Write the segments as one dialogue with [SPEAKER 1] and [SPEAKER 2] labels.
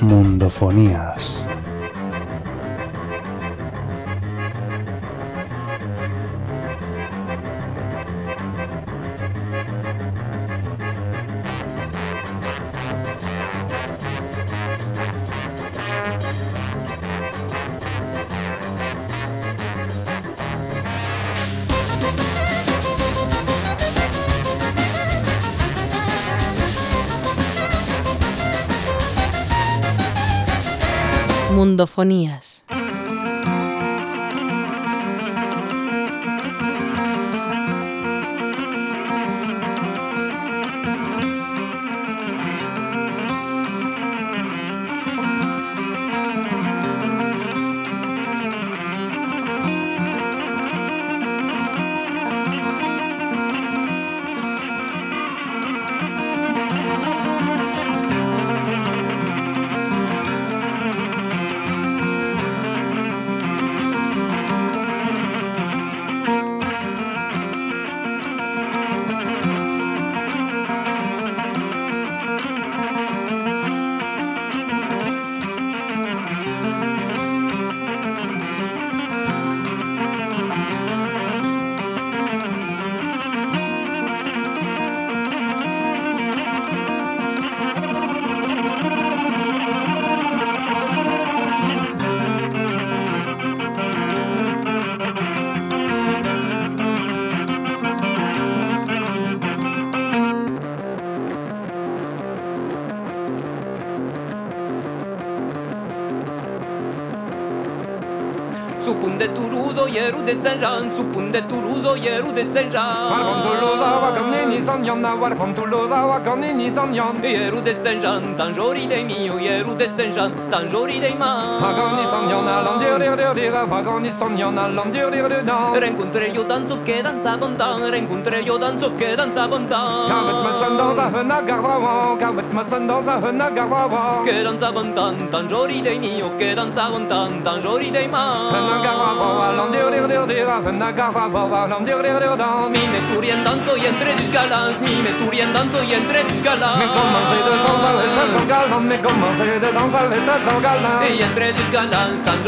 [SPEAKER 1] Mundofonías.
[SPEAKER 2] Mundofonías.
[SPEAKER 3] supun de Turuzo, ieru de Saint-Jean, supun de Turuzo, ieru de Saint-Jean.
[SPEAKER 4] Warpon Toulouse, wakon e nizan yon, warpon Toulouse, wakon e nizan
[SPEAKER 3] yon. Ieru de Saint-Jean, tanjori de mio, ieru de Saint-Jean, tanjori de ma.
[SPEAKER 4] Pagan izan yon, alan dir dir dir dir, pagan izan yon, alan dir dir dir dir.
[SPEAKER 3] Rencontre yo danzo que danza bontan, rencontre yo danzo que danza bontan.
[SPEAKER 4] Kavet ma son dans a hena garvavan, kavet ma son dans a hena garvavan.
[SPEAKER 3] Que danza bontan, tanjori de mio, que danza bontan, tanjori de ma. Y entre dos galans, y.
[SPEAKER 4] Me commencé de dans le me commencé de dans le.
[SPEAKER 3] Y entre galans, tan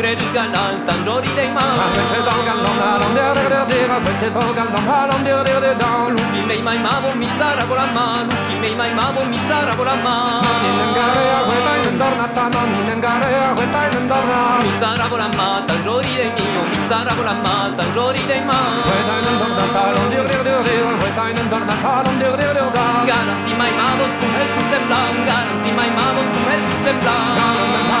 [SPEAKER 3] après le galant, c'est un joli déman.
[SPEAKER 4] Arrête dans le galant, allons derrière, derrière, arrête dans le galant,
[SPEAKER 3] allons derrière, derrière,
[SPEAKER 4] dans l'eau. Qui m'aime, maïma, mon misara, vola man. Qui m'aime, maïma, mon misara,
[SPEAKER 3] vola man. Ni n'engare, arrête, aïe, n'endor, natana. Ni n'engare, arrête, aïe, n'endor, na.
[SPEAKER 4] Misara, vola man,
[SPEAKER 3] t'as joli déman. Misara, vola
[SPEAKER 4] man, t'as joli déman.
[SPEAKER 3] Arrête, aïe, n'endor, natana, allons derrière, derrière, arrête, aïe, n'endor, natana, allons derrière, derrière, dans. Garant,
[SPEAKER 4] si maïma, vos poules, vous êtes blancs. Garant, si maïma, vos poules, vous êtes blancs. Garant,
[SPEAKER 3] maïma.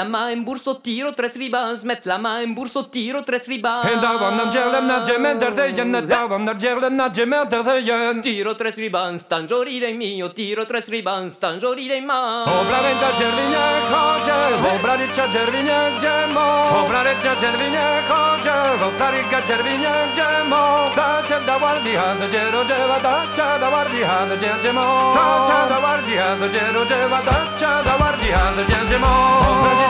[SPEAKER 3] la ma in burso tiro tres riban smetla ma in burso tiro tres riban
[SPEAKER 4] En davam nam gerlem na gemen der deyen en davam nam gerlem na gemen der deyen
[SPEAKER 3] Tiro tres riban stan giorire mio tiro tres riban stan giorire ma.
[SPEAKER 4] Obra venta gervinia coge Obra riccia gervinia gemmo Obra riccia gervinia coge Obra ricca gervinia gemmo Tace da guardi hazo gero geva Tace da guardi hazo gero gemmo Tace da guardi hazo gero geva Tace da guardi hazo gero gemmo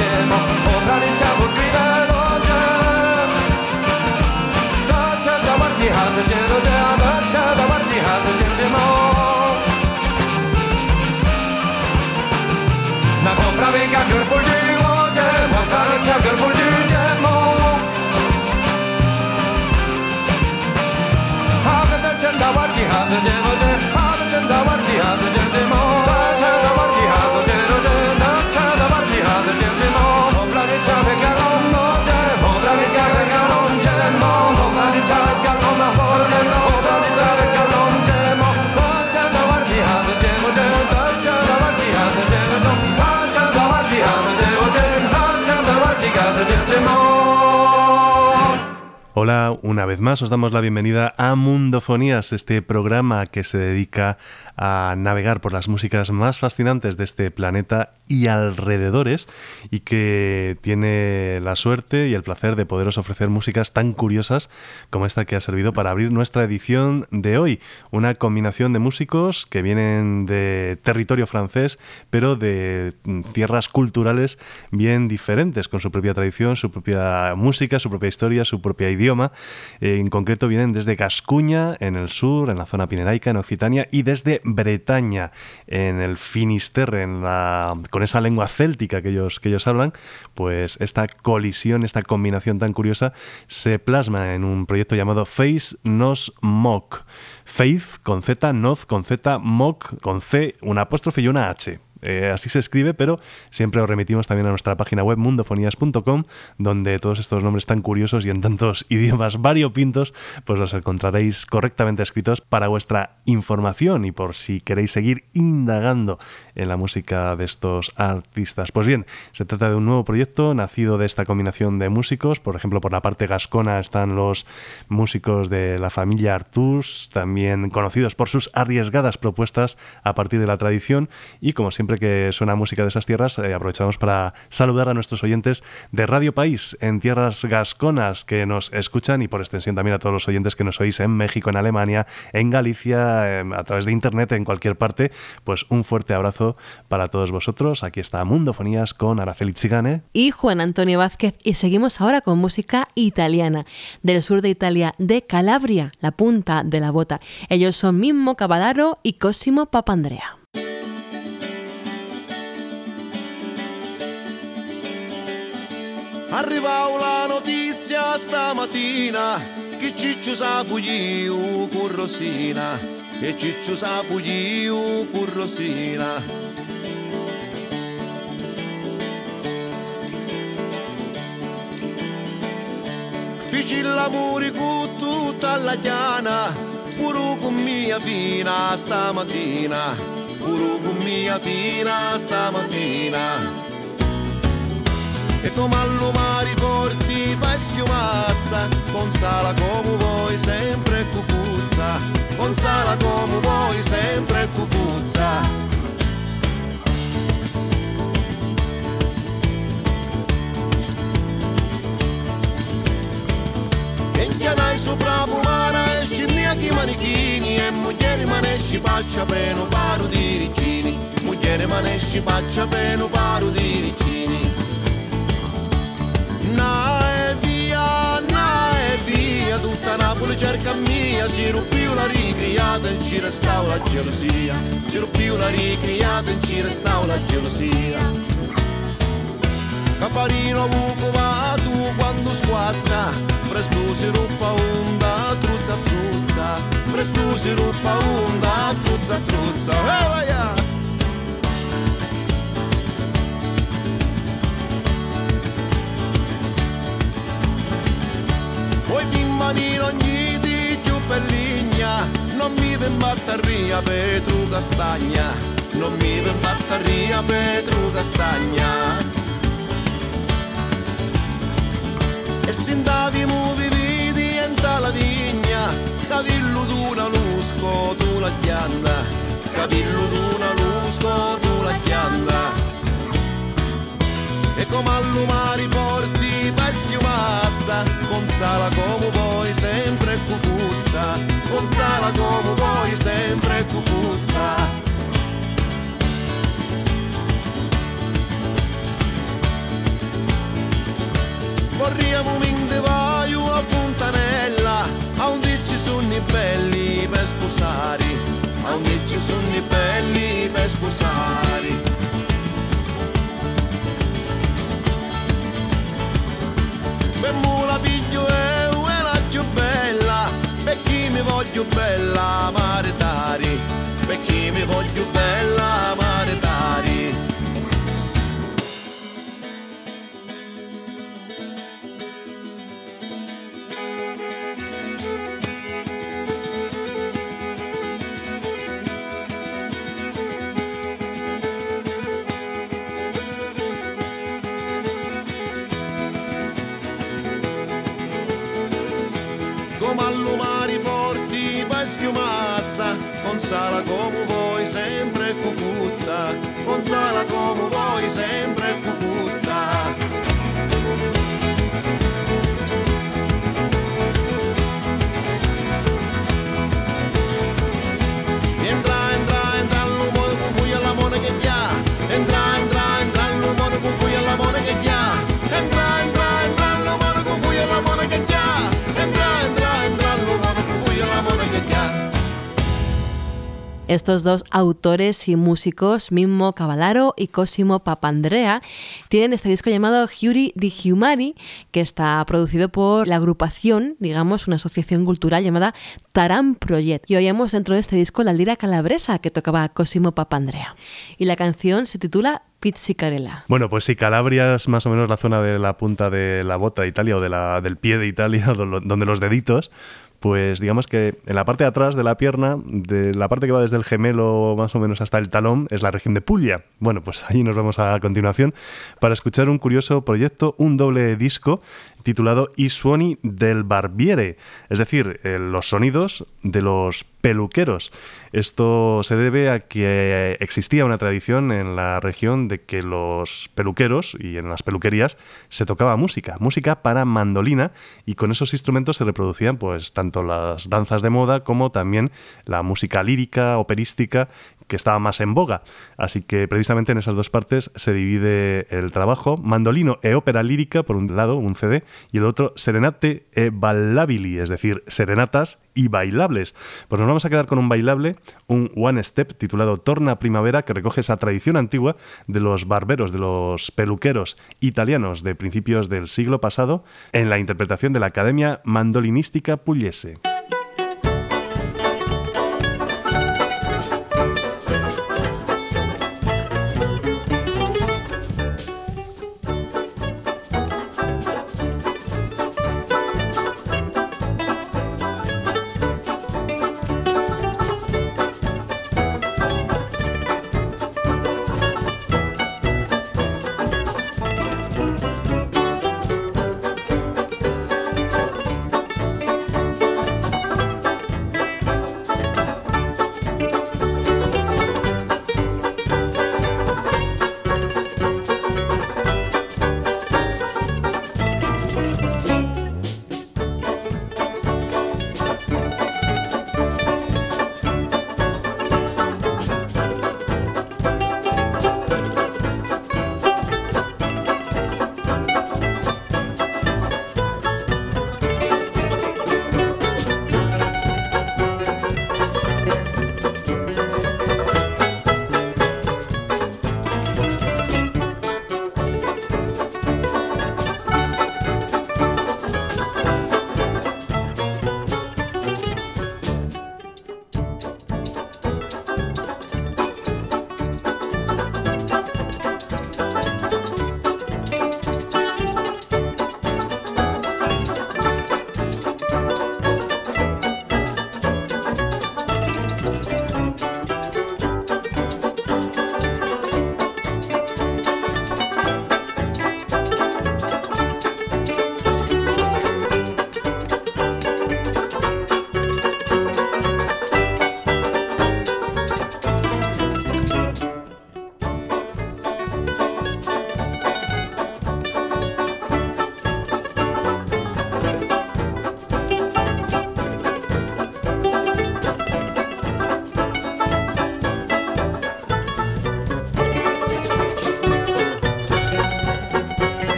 [SPEAKER 4] think I'm doing
[SPEAKER 5] Hola, una vez más os damos la bienvenida a Mundofonías, este programa que se dedica a navegar por las músicas más fascinantes de este planeta y alrededores y que tiene la suerte y el placer de poderos ofrecer músicas tan curiosas como esta que ha servido para abrir nuestra edición de hoy. Una combinación de músicos que vienen de territorio francés pero de tierras culturales bien diferentes, con su propia tradición, su propia música, su propia historia, su propia idioma. en concreto vienen desde Gascuña en el sur, en la zona pineraica, en Occitania y desde Bretaña, en el Finisterre, con esa lengua céltica que ellos, que ellos hablan, pues esta colisión, esta combinación tan curiosa se plasma en un proyecto llamado Face Nos Mock. Faith con Z, Noz con Z, Mock con C, una apóstrofe y una H. Eh, así se escribe, pero siempre os remitimos también a nuestra página web mundofonías.com, donde todos estos nombres tan curiosos y en tantos idiomas variopintos, pues los encontraréis correctamente escritos para vuestra información y por si queréis seguir indagando en la música de estos artistas. Pues bien, se trata de un nuevo proyecto nacido de esta combinación de músicos. Por ejemplo, por la parte gascona están los músicos de la familia Artus, también conocidos por sus arriesgadas propuestas a partir de la tradición y como siempre que suena música de esas tierras, eh, aprovechamos para saludar a nuestros oyentes de Radio País en tierras gasconas que nos escuchan y por extensión también a todos los oyentes que nos oís en México, en Alemania, en Galicia, em, a través de Internet, en cualquier parte. Pues un fuerte abrazo para todos vosotros. Aquí está Mundofonías con Araceli Chigane
[SPEAKER 2] y Juan Antonio Vázquez y seguimos ahora con música italiana del sur de Italia, de Calabria, la punta de la bota. Ellos son Mimmo Cavadaro y Cosimo Papandrea.
[SPEAKER 6] Arrivò la notizia stamattina che Ciccio sa fugliu con Rosina, che Ciccio sa fugliu con Rosina. Fici l'amore con tutta la chiana, pure con mia fina stamattina, pure con mia fina stamattina e tu mari forti fai schiumazza Con sala come vuoi sempre cucuzza Con sala come vuoi sempre cucuzza. Chianai sopra pulana e scimmiachi manichini E mogliere manesci paccia per un paro di ricchini. Mogliere manesci paccia per un paro di ricchini e via, na e via, tutta Napoli cerca mia, si rupiu la ricriata e ci restava la gelosia, si rupiu la ricriata e ci restava la gelosia. Caparino buco va tu quando squazza, presto si ruppa onda, truzza truzza, presto si ruppa onda, truzza truzza, eh, vai, yeah. Poi pimmani ogni di giù per ligna Non mi ven batteria Petru Castagna Non mi ven batteria Petru Castagna E sindavi muovi vidi enta la vigna Cavillo d'una lusco tu la chianda Cavillo d'una lusco tu la chianda e come all'umari forti vai schiumazza con sala come vuoi sempre cucuzza con sala come vuoi sempre cucuzza. Vorriamo in devaio a Fontanella a undici sunni belli per sposare a undici sunni belli per sposare voglio bella maritari sala come vuoi sempre cucuzza, con sala come vuoi sempre cucuzza.
[SPEAKER 2] Estos dos autores y músicos, Mimmo Cavallaro y Cosimo Papandrea, tienen este disco llamado Huri di Humani, que está producido por la agrupación, digamos, una asociación cultural llamada Taran Project. Y oíamos dentro de este disco la lira calabresa que tocaba Cosimo Papandrea. Y la canción se titula Pizzicarella.
[SPEAKER 5] Bueno, pues si Calabria es más o menos la zona de la punta de la bota de Italia o de la, del pie de Italia, do- donde los deditos, pues digamos que en la parte de atrás de la pierna, de la parte que va desde el gemelo más o menos hasta el talón, es la región de Puglia. Bueno, pues allí nos vamos a continuación para escuchar un curioso proyecto, un doble disco titulado I suoni del barbiere, es decir, eh, los sonidos de los peluqueros. Esto se debe a que existía una tradición en la región de que los peluqueros y en las peluquerías se tocaba música, música para mandolina y con esos instrumentos se reproducían pues tanto las danzas de moda como también la música lírica, operística que estaba más en boga. Así que precisamente en esas dos partes se divide el trabajo, mandolino e ópera lírica por un lado, un CD, y el otro serenate e ballabili, es decir, serenatas y bailables. Pues nos vamos a quedar con un bailable, un one step titulado Torna Primavera, que recoge esa tradición antigua de los barberos, de los peluqueros italianos de principios del siglo pasado, en la interpretación de la Academia Mandolinística Pugliese.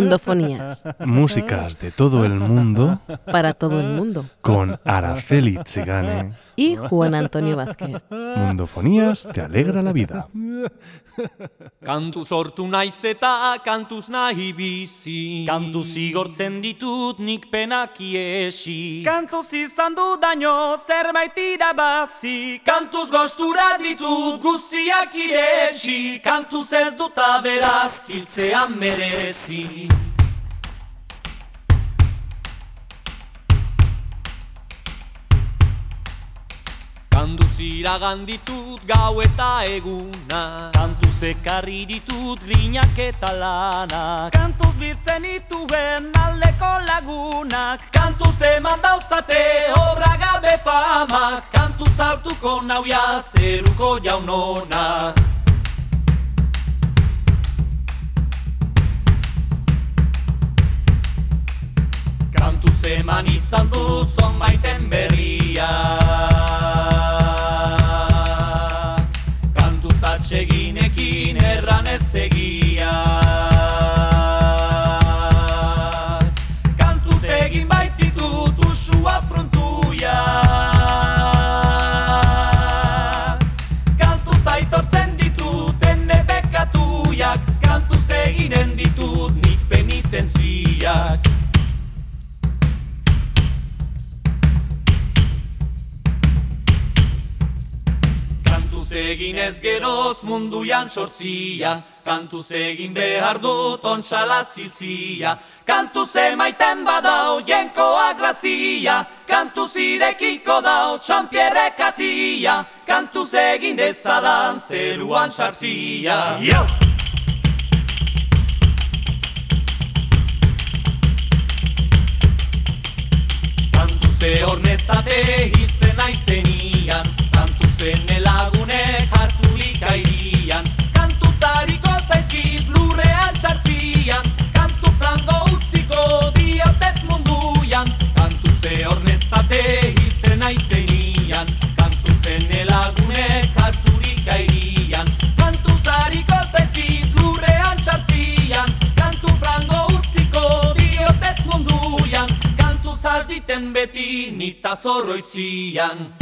[SPEAKER 2] Mundofonías.
[SPEAKER 5] Músicas de todo el mundo
[SPEAKER 2] Para todo el mundo.
[SPEAKER 5] con Araceli Chigane.
[SPEAKER 2] Y Juan Antonio Vázquez.
[SPEAKER 5] Mundofonías te alegra la vida.
[SPEAKER 7] Kantu sortu naiz eta kantuz nahi bizi
[SPEAKER 8] Kantu zigortzen ditut nik penak iesi
[SPEAKER 7] Kantuz izan dudaino zerbait irabazi Kantuz gostura ditut guztiak iretsi Kantuz ez dut aberaz hiltzean merezi Kantuz iragan ditut gau eta eguna.
[SPEAKER 8] Kantu zekarri ditut grinak eta lanak.
[SPEAKER 7] Kantuz biltzen ituen aldeko lagunak. Kantuz eman dauztate obra gabe famak. Kantuz hartuko nauia zeruko jaunona. Kantuz eman izan dut zonbaiten berria atseginekin erran ez egia. Kantuz egin baititut usua frontuia. Kantuz aitortzen ditut ene bekatuiak. Kantuz eginen ditut nik penitentziak egin ez geroz munduan sortzia. Kantuz egin behar dut ontxala ziltzia. Kantuz emaiten badau jenkoa grazia. Kantuz irekiko dau txampierrekatia Kantuz egin dezadan zeruan sartzia. Kantu ze hornezate hiltzen naizenian Diten beti nita zorroitzian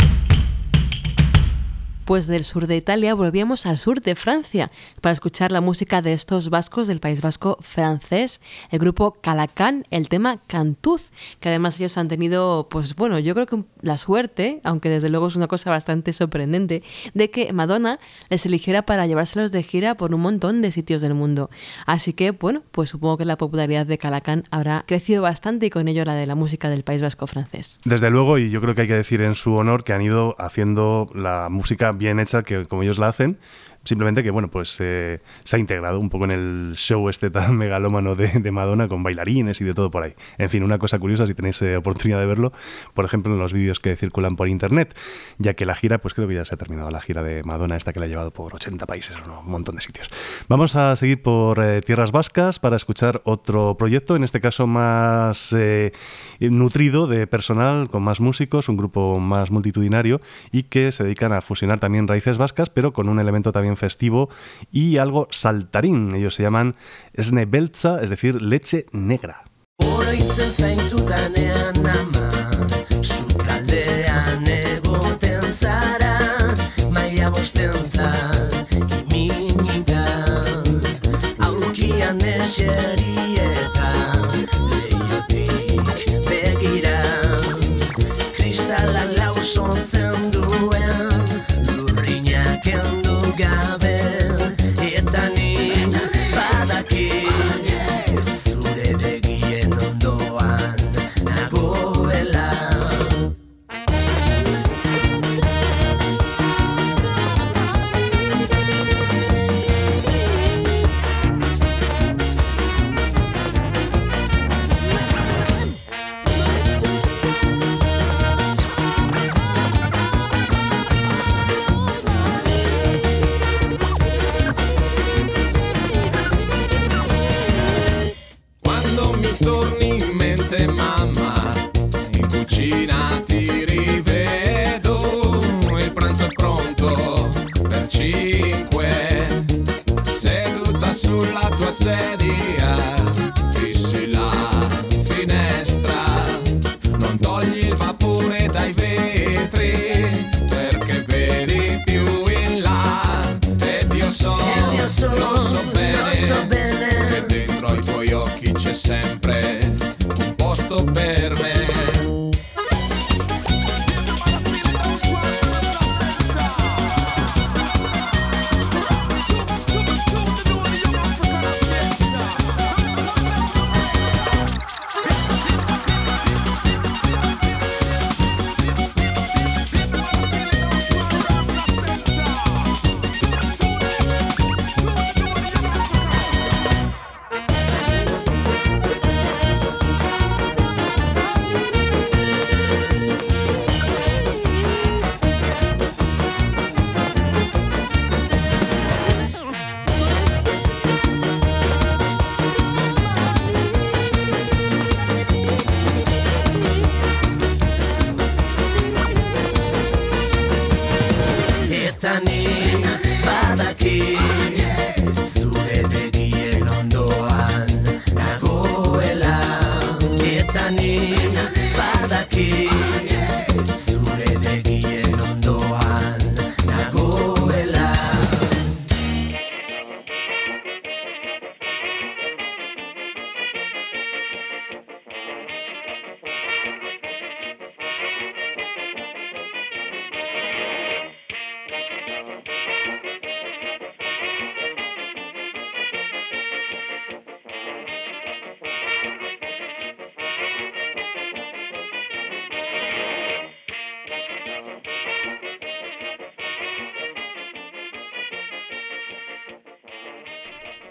[SPEAKER 2] Pues del sur de Italia volvíamos al sur de Francia para escuchar la música de estos vascos del País Vasco francés, el grupo Calacán, el tema Cantuz, que además ellos han tenido, pues bueno, yo creo que la suerte, aunque desde luego es una cosa bastante sorprendente, de que Madonna les eligiera para llevárselos de gira por un montón de sitios del mundo. Así que, bueno, pues supongo que la popularidad de Calacán habrá crecido bastante y con ello la de la música del País Vasco francés.
[SPEAKER 5] Desde luego, y yo creo que hay que decir en su honor que han ido haciendo la música bien hecha que como ellos la hacen. Simplemente que, bueno, pues eh, se ha integrado un poco en el show este tan megalómano de, de, Madonna con bailarines y de todo por ahí. En fin, una cosa curiosa si tenéis eh, oportunidad de verlo, por ejemplo, en los vídeos que circulan por internet, ya que la gira, pues creo que ya se ha terminado la gira de Madonna, esta que la ha llevado por 80 países o un montón de sitios. Vamos a seguir por eh, tierras vascas para escuchar otro proyecto, en este caso más eh, nutrido de personal, con más músicos, un grupo más multitudinario y que se dedican a fusionar también raíces vascas, pero con un elemento también festivo y algo saltarín. Ellos se llaman Snebelza, es decir, leche negra.
[SPEAKER 4] sedia, fissi la finestra, non togli il vapore dai vetri, perché vedi più in
[SPEAKER 9] là, ed io so, io so, lo so bene, lo so bene, che dentro ai tuoi occhi c'è sempre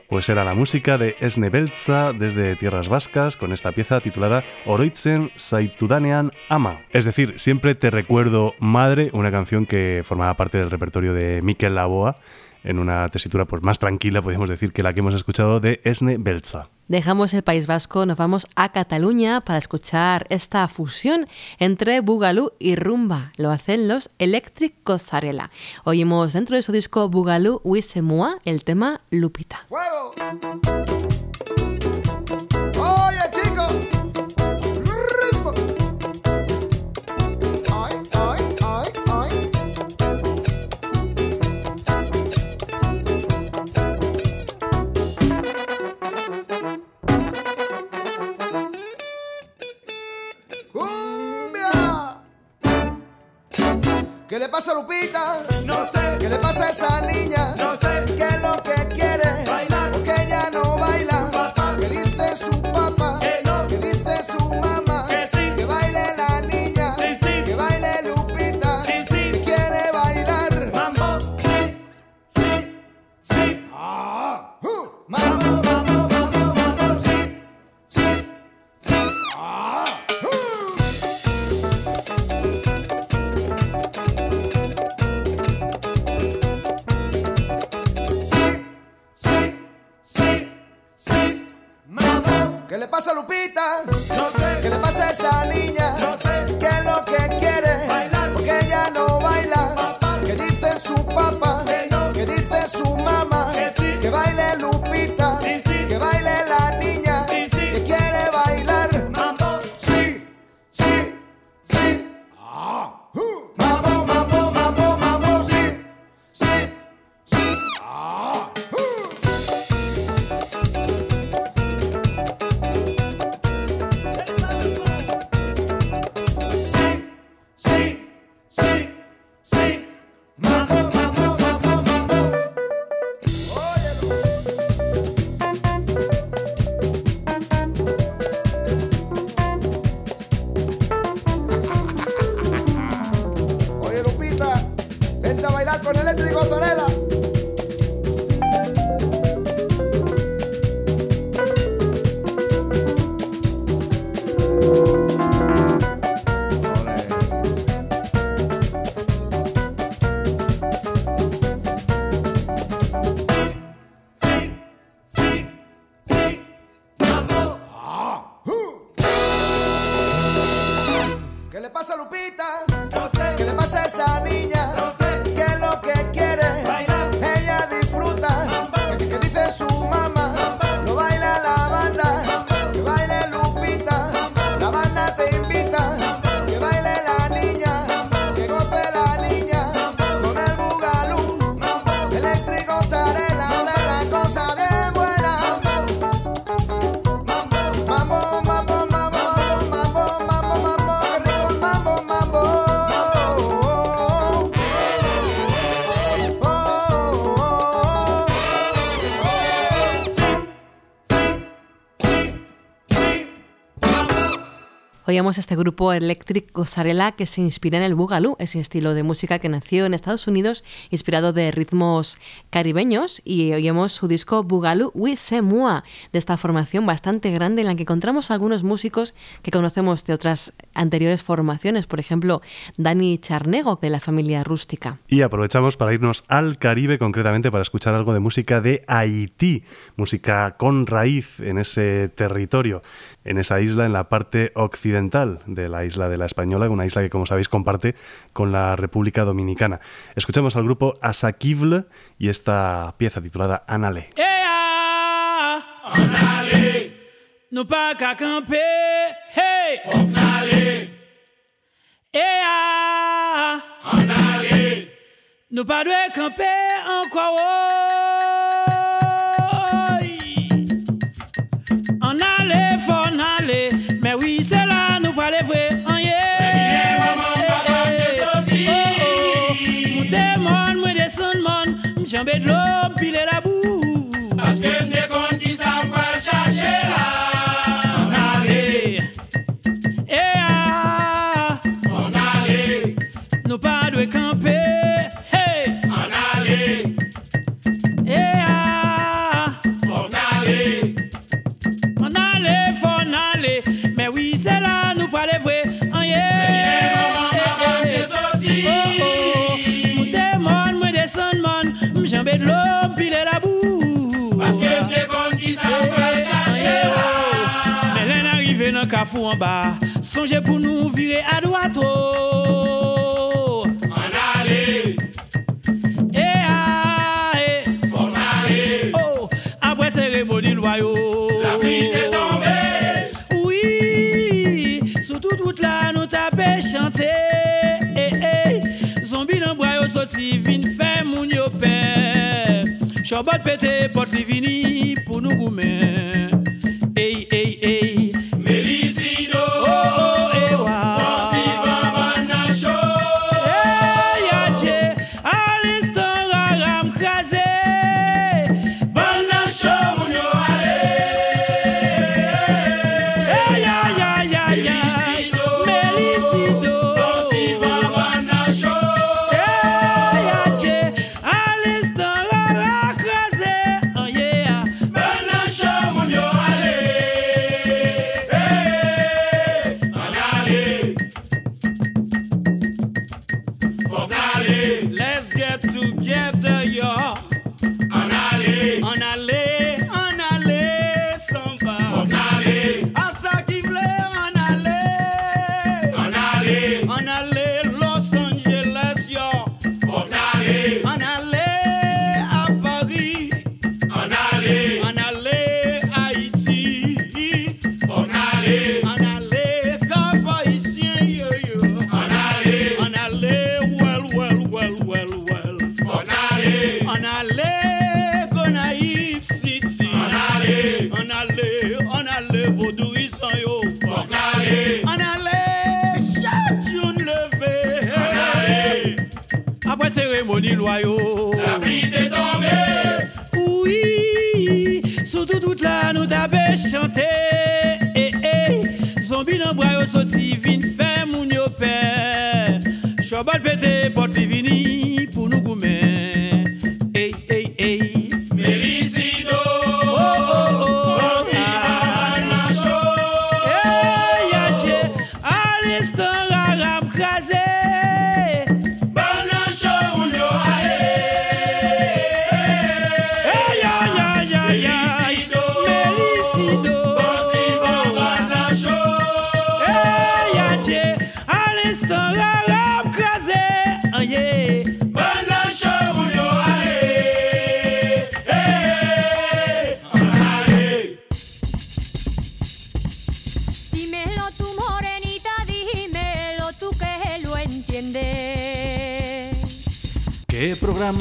[SPEAKER 5] Pues era la música de Esne Belza desde Tierras Vascas con esta pieza titulada Oroitzen Saitudanean Ama. Es decir, siempre te recuerdo madre, una canción que formaba parte del repertorio de Mikel Laboa en una tesitura pues, más tranquila, podríamos decir, que la que hemos escuchado de Esne Belza.
[SPEAKER 2] Dejamos el País Vasco, nos vamos a Cataluña para escuchar esta fusión entre Bugalú y Rumba. Lo hacen los Electric Cosarela. Oímos dentro de su disco Bugalú Wisemua el tema Lupita.
[SPEAKER 10] Lupita.
[SPEAKER 11] No sé.
[SPEAKER 10] ¿Qué le pasa a esa niña?
[SPEAKER 11] No
[SPEAKER 2] veíamos este grupo Electric Gozarela que se inspira en el Boogaloo, ese estilo de música que nació en Estados Unidos, inspirado de ritmos caribeños, y oímos su disco Boogaloo Wisemua, de esta formación bastante grande en la que encontramos algunos músicos que conocemos de otras anteriores formaciones, por ejemplo, Dani Charnego, de la familia rústica.
[SPEAKER 5] Y aprovechamos para irnos al Caribe, concretamente para escuchar algo de música de Haití, música con raíz en ese territorio en esa isla, en la parte occidental de la isla de la Española, una isla que, como sabéis, comparte con la República Dominicana. Escuchemos al grupo Asaquible y esta pieza titulada Anale. ¡Ea!
[SPEAKER 12] Anale. No campe, hey! ¡Ea! Anale. No campe, en bas. Songez pour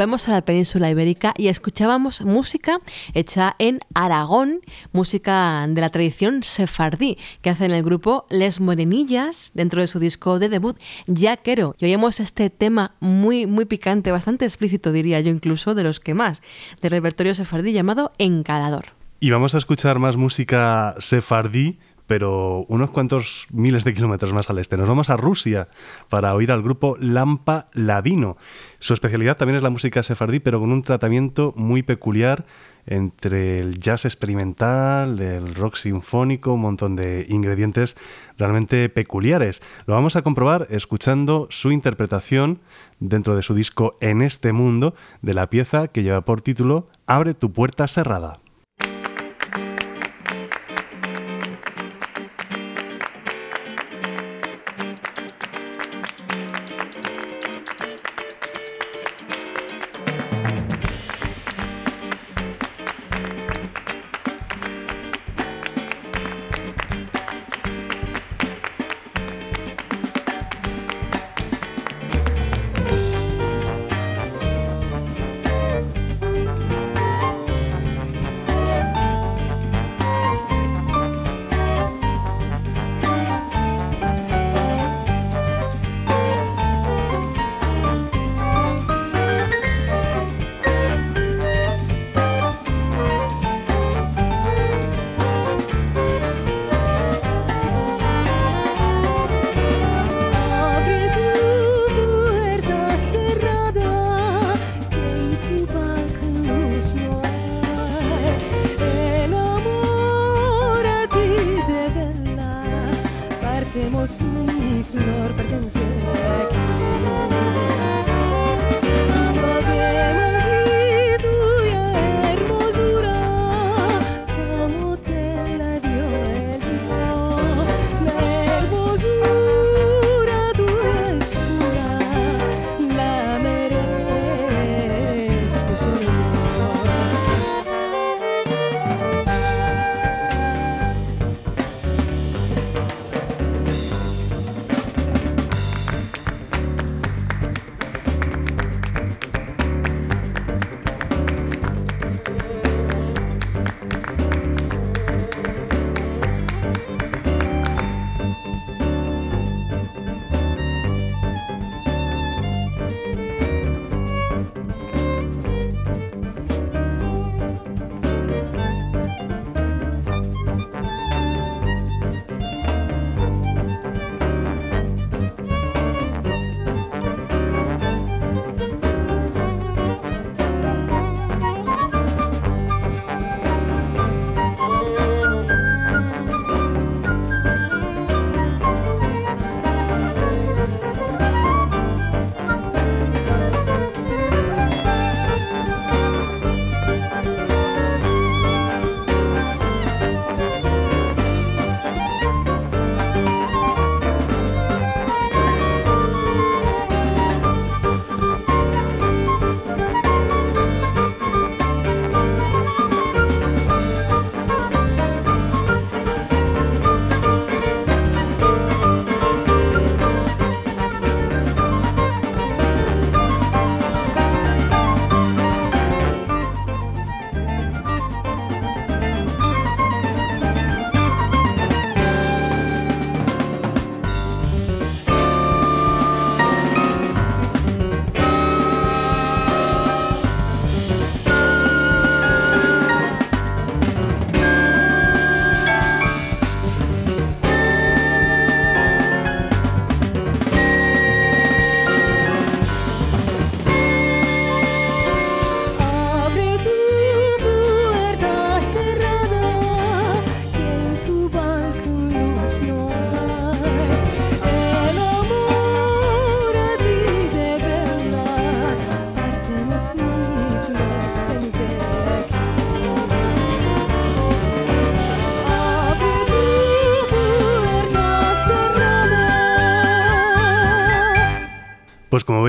[SPEAKER 2] Volvemos a la península ibérica y escuchábamos música hecha en Aragón, música de la tradición sefardí, que hacen el grupo Les Morenillas dentro de su disco de debut Yaquero. Y oímos este tema muy, muy picante, bastante explícito, diría yo, incluso de los que más, del repertorio sefardí llamado Encalador.
[SPEAKER 5] Y vamos a escuchar más música sefardí, pero unos cuantos miles de kilómetros más al este. Nos vamos a Rusia para oír al grupo Lampa Ladino. Su especialidad también es la música sefardí, pero con un tratamiento muy peculiar entre el jazz experimental, el rock sinfónico, un montón de ingredientes realmente peculiares. Lo vamos a comprobar escuchando su interpretación dentro de su disco En este mundo de la pieza que lleva por título Abre tu puerta cerrada.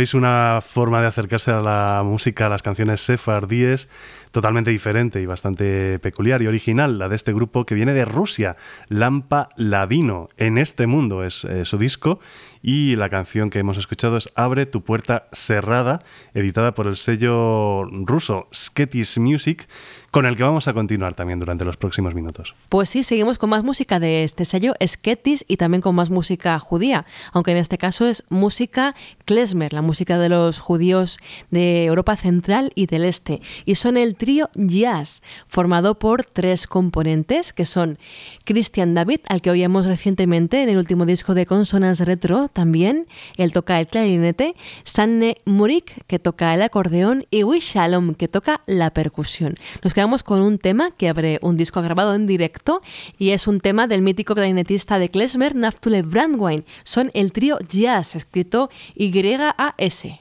[SPEAKER 5] Veis, una forma de acercarse a la música, a las canciones sefardíes, totalmente diferente y bastante peculiar y original, la de este grupo que viene de Rusia, Lampa Ladino. En este mundo es eh, su disco y la canción que hemos escuchado es Abre tu puerta cerrada, editada por el sello ruso Sketis Music, con el que vamos a continuar también durante los próximos minutos.
[SPEAKER 2] Pues sí, seguimos con más música de este sello Sketis y también con más música judía, aunque en este caso es música klezmer, la música de los judíos de Europa Central y del Este. Y son el trío Jazz, formado por tres componentes, que son Christian David, al que oíamos recientemente en el último disco de Consonance Retro también, él toca el clarinete, Sanne Murik, que toca el acordeón, y Wish Shalom, que toca la percusión. Nos quedamos con un tema que abre un disco grabado en directo y es un tema del mítico clarinetista de klezmer, Naftule Brandwein. Son el trío Jazz, escrito Y-A-S.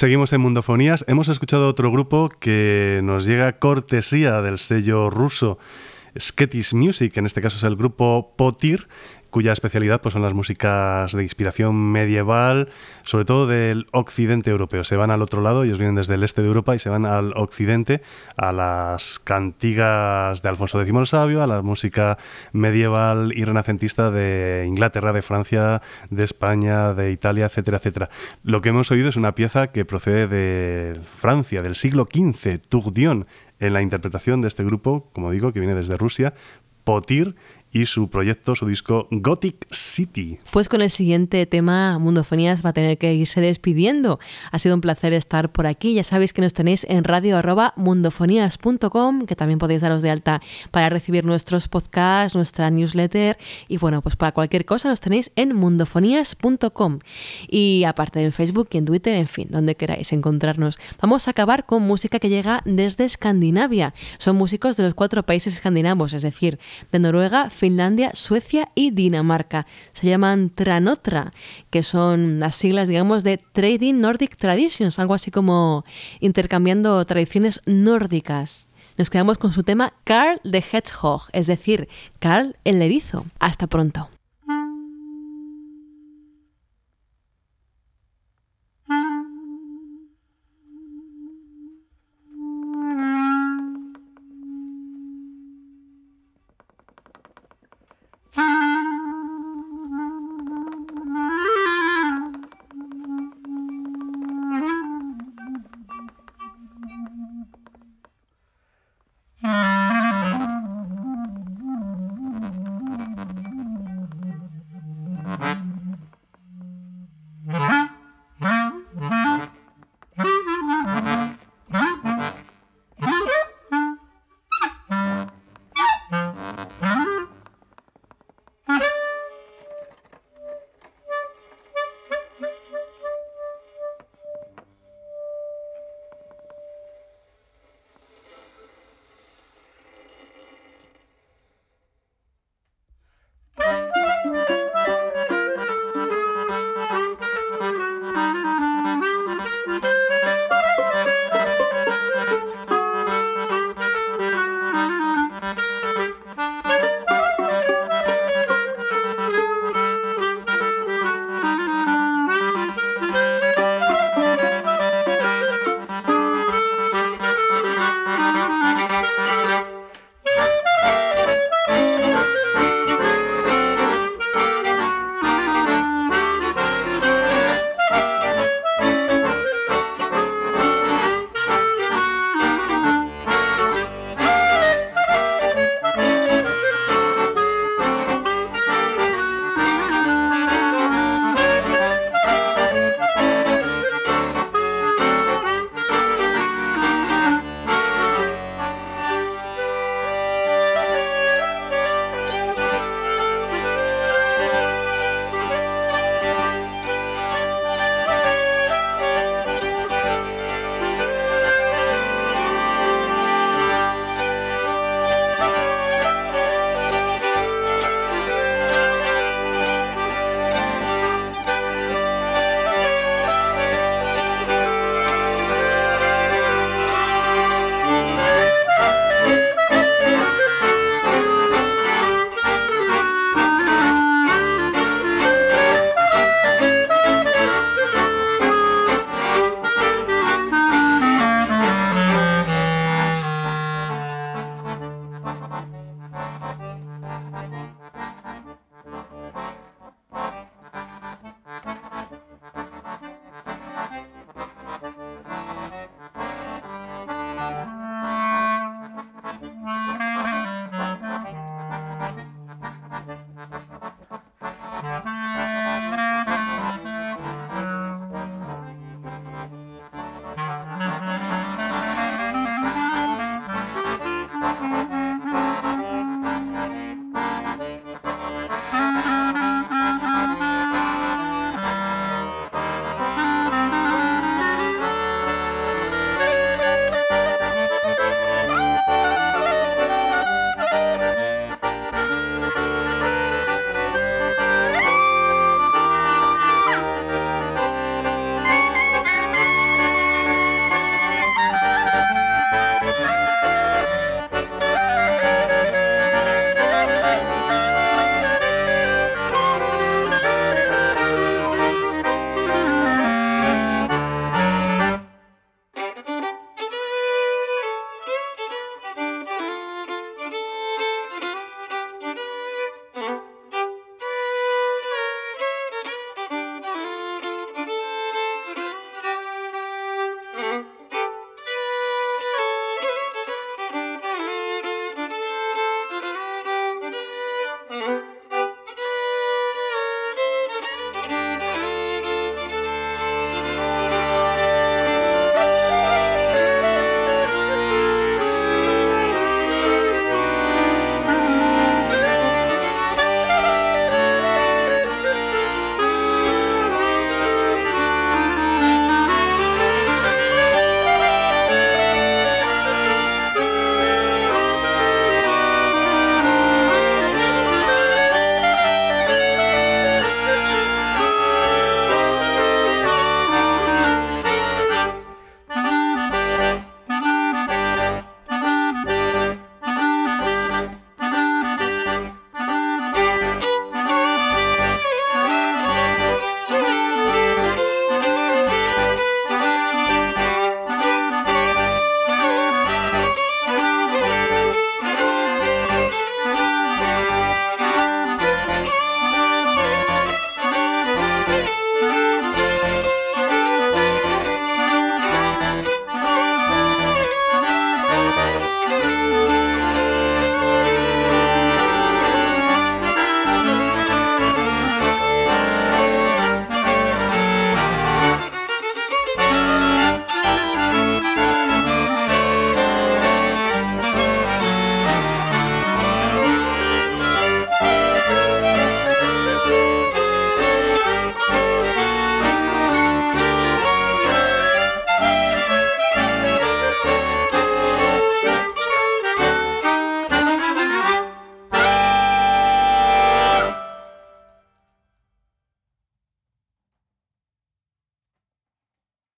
[SPEAKER 5] Seguimos en Mundofonías. Hemos escuchado otro grupo que nos llega cortesía del sello ruso Sketis Music, en este caso es el grupo Potir, cuya especialidad pues, son las músicas de inspiración medieval, sobre todo del occidente europeo. Se van al otro lado, ellos vienen desde el este de Europa y se van al occidente, a las cantigas de Alfonso X el Sabio, a la música medieval y renacentista de Inglaterra, de Francia, de España, de Italia, etcétera, etcétera. Lo que hemos oído es una pieza que procede de Francia, del siglo XV, Tourdion, en la interpretación de este grupo, como digo, que viene desde Rusia, Potir y su proyecto, su disco Gothic City.
[SPEAKER 2] Pues con el siguiente tema, Mundofonías va a tener que irse despidiendo. Ha sido un placer estar por aquí. Ya sabéis que nos tenéis en radio arroba mundofonías.com, que también podéis daros de alta para recibir nuestros podcasts, nuestra newsletter y bueno, pues para cualquier cosa nos tenéis en mundofonías.com. Y aparte en Facebook y en Twitter, en fin, donde queráis encontrarnos. Vamos a acabar con música que llega desde Escandinavia. Son músicos de los cuatro países escandinavos, es decir, de Noruega, Finlandia, Suecia y Dinamarca. Se llaman Tranotra, que son las siglas, digamos, de Trading Nordic Traditions, algo así como intercambiando tradiciones nórdicas. Nos quedamos con su tema Carl the Hedgehog, es decir, Carl el erizo. Hasta pronto.